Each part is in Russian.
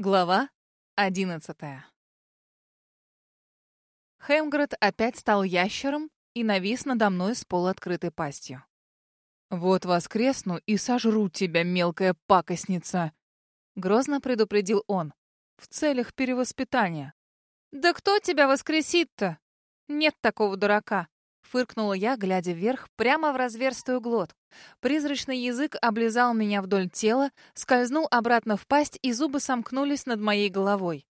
Глава одиннадцатая Хемгред опять стал ящером и навис надо мной с полуоткрытой пастью. «Вот воскресну и сожру тебя, мелкая пакостница!» Грозно предупредил он. «В целях перевоспитания». «Да кто тебя воскресит-то? Нет такого дурака!» Фыркнула я, глядя вверх, прямо в разверстую глотку. Призрачный язык облизал меня вдоль тела, скользнул обратно в пасть, и зубы сомкнулись над моей головой.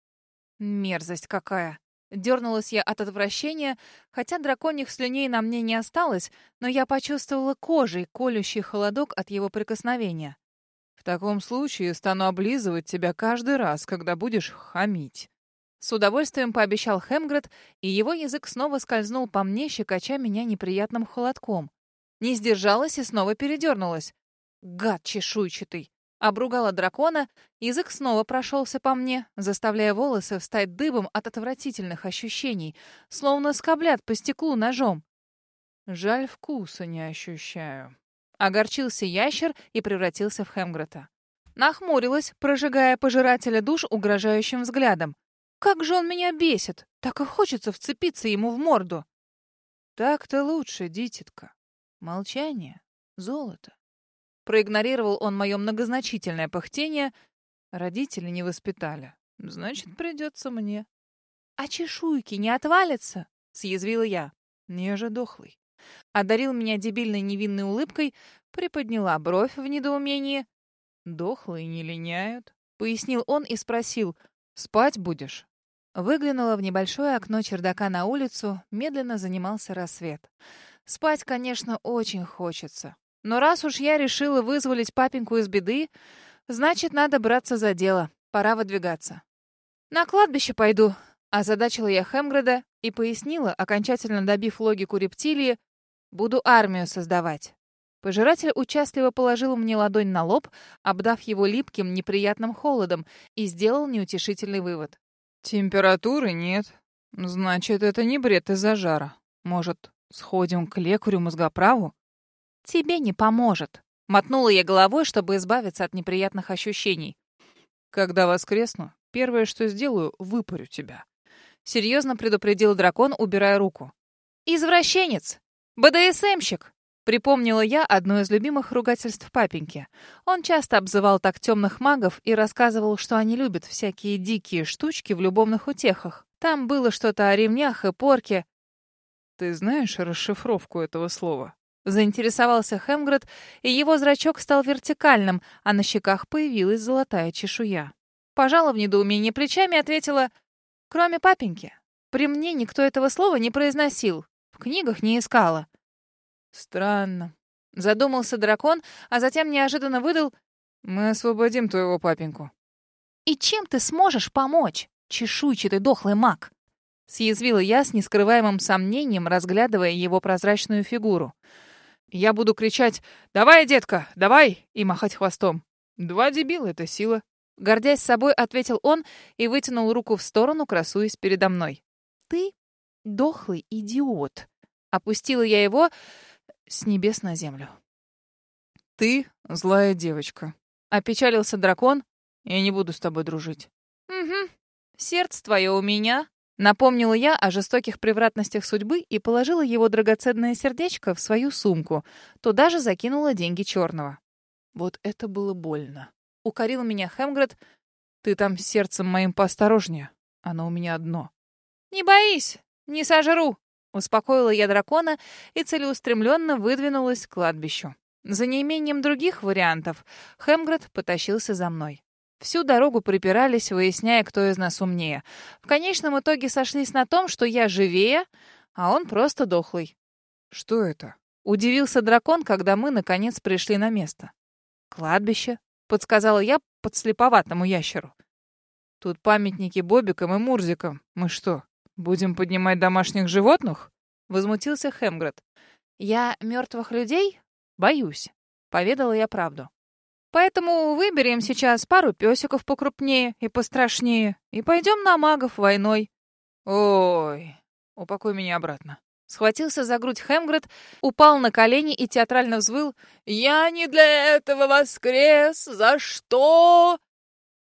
Мерзость какая! Дернулась я от отвращения, хотя драконьих слюней на мне не осталось, но я почувствовала кожей колющий холодок от его прикосновения. «В таком случае стану облизывать тебя каждый раз, когда будешь хамить», с удовольствием пообещал Хемгред, и его язык снова скользнул по мне, щекоча меня неприятным холодком. Не сдержалась и снова передернулась. Гад чешуйчатый! Обругала дракона, язык снова прошелся по мне, заставляя волосы встать дыбом от отвратительных ощущений, словно скоблят по стеклу ножом. Жаль, вкуса не ощущаю. Огорчился ящер и превратился в Хемгрета. Нахмурилась, прожигая пожирателя душ угрожающим взглядом. Как же он меня бесит! Так и хочется вцепиться ему в морду. Так-то лучше, дитятка. Молчание — золото. Проигнорировал он мое многозначительное пыхтение. Родители не воспитали. Значит, придется мне. А чешуйки не отвалятся? Съязвила я. Не же дохлый. Одарил меня дебильной невинной улыбкой, приподняла бровь в недоумении. Дохлые не линяют, пояснил он и спросил: "Спать будешь?" Выглянула в небольшое окно чердака на улицу, медленно занимался рассвет. Спать, конечно, очень хочется. Но раз уж я решила вызволить папеньку из беды, значит, надо браться за дело. Пора выдвигаться. «На кладбище пойду», — озадачила я Хемгреда и пояснила, окончательно добив логику рептилии, «буду армию создавать». Пожиратель участливо положил мне ладонь на лоб, обдав его липким, неприятным холодом, и сделал неутешительный вывод. Температуры нет. Значит, это не бред из-за жара. Может, сходим к лекарю-мозгоправу? Тебе не поможет. Мотнула я головой, чтобы избавиться от неприятных ощущений. Когда воскресну, первое, что сделаю, выпарю тебя. Серьезно предупредил дракон, убирая руку. Извращенец! БДСМщик! Припомнила я одно из любимых ругательств папеньки. Он часто обзывал так темных магов и рассказывал, что они любят всякие дикие штучки в любовных утехах. Там было что-то о ремнях и порке. «Ты знаешь расшифровку этого слова?» Заинтересовался Хемгред, и его зрачок стал вертикальным, а на щеках появилась золотая чешуя. Пожала в недоумении плечами ответила, «Кроме папеньки. При мне никто этого слова не произносил, в книгах не искала». Странно. Задумался дракон, а затем неожиданно выдал «Мы освободим твоего папеньку». «И чем ты сможешь помочь, чешуйчатый дохлый маг?» Съязвила я с нескрываемым сомнением, разглядывая его прозрачную фигуру. «Я буду кричать «Давай, детка, давай!» и махать хвостом. Два дебила — это сила». Гордясь собой, ответил он и вытянул руку в сторону, красуясь передо мной. «Ты дохлый идиот!» Опустила я его, с небес на землю. «Ты злая девочка», — опечалился дракон. «Я не буду с тобой дружить». «Угу. Сердце твое у меня», — напомнила я о жестоких превратностях судьбы и положила его драгоценное сердечко в свою сумку. Туда же закинула деньги черного. Вот это было больно. Укорил меня Хемгред. «Ты там с сердцем моим поосторожнее. Оно у меня одно». «Не боись, не сожру», Успокоила я дракона и целеустремленно выдвинулась к кладбищу. За неимением других вариантов Хемгред потащился за мной. Всю дорогу припирались, выясняя, кто из нас умнее. В конечном итоге сошлись на том, что я живее, а он просто дохлый. «Что это?» — удивился дракон, когда мы, наконец, пришли на место. «Кладбище», — подсказала я подслеповатому ящеру. «Тут памятники Бобикам и Мурзикам. Мы что, «Будем поднимать домашних животных?» — возмутился Хемгред. «Я мертвых людей боюсь», — поведала я правду. «Поэтому выберем сейчас пару песиков покрупнее и пострашнее и пойдем на магов войной». «Ой, упакуй меня обратно». Схватился за грудь Хемгред, упал на колени и театрально взвыл. «Я не для этого воскрес! За что?»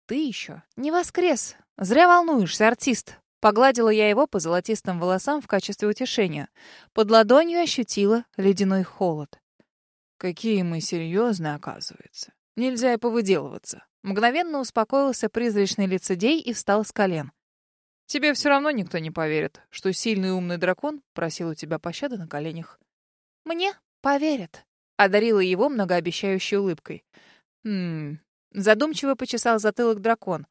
Ты еще не воскрес. Зря волнуешься, артист. Погладила я его по золотистым волосам в качестве утешения. Под ладонью ощутила ледяной холод. Какие мы серьезные, оказывается. Нельзя и повыделываться. Мгновенно успокоился призрачный лицедей и встал с колен. Тебе все равно никто не поверит, что сильный умный дракон просил у тебя пощады на коленях. Мне поверят. Одарила его многообещающей улыбкой. Хм, задумчиво почесал затылок дракон.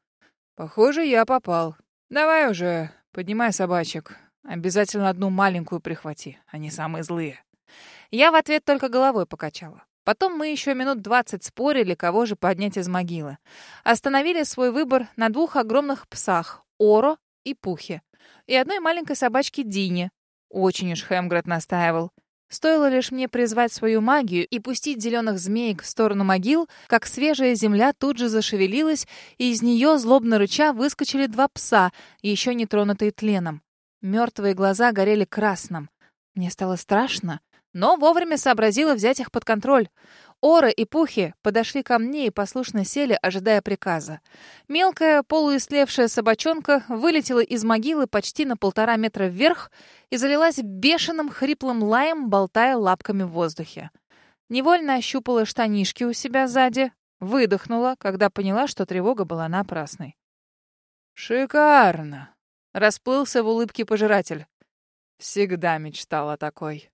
Похоже, я попал. Давай уже, поднимай собачек. Обязательно одну маленькую прихвати, они самые злые. Я в ответ только головой покачала. Потом мы еще минут двадцать спорили, кого же поднять из могилы. Остановили свой выбор на двух огромных псах — Оро и Пухе. И одной маленькой собачке Дине. Очень уж Хемгред настаивал. Стоило лишь мне призвать свою магию и пустить зеленых змеек в сторону могил, как свежая земля тут же зашевелилась, и из нее, злобно рыча, выскочили два пса, еще не тронутые тленом. Мертвые глаза горели красным. Мне стало страшно, но вовремя сообразила взять их под контроль. Ора и Пухи подошли ко мне и послушно сели, ожидая приказа. Мелкая, полуислевшая собачонка вылетела из могилы почти на полтора метра вверх и залилась бешеным хриплым лаем, болтая лапками в воздухе. Невольно ощупала штанишки у себя сзади, выдохнула, когда поняла, что тревога была напрасной. «Шикарно!» — расплылся в улыбке пожиратель. «Всегда мечтала такой».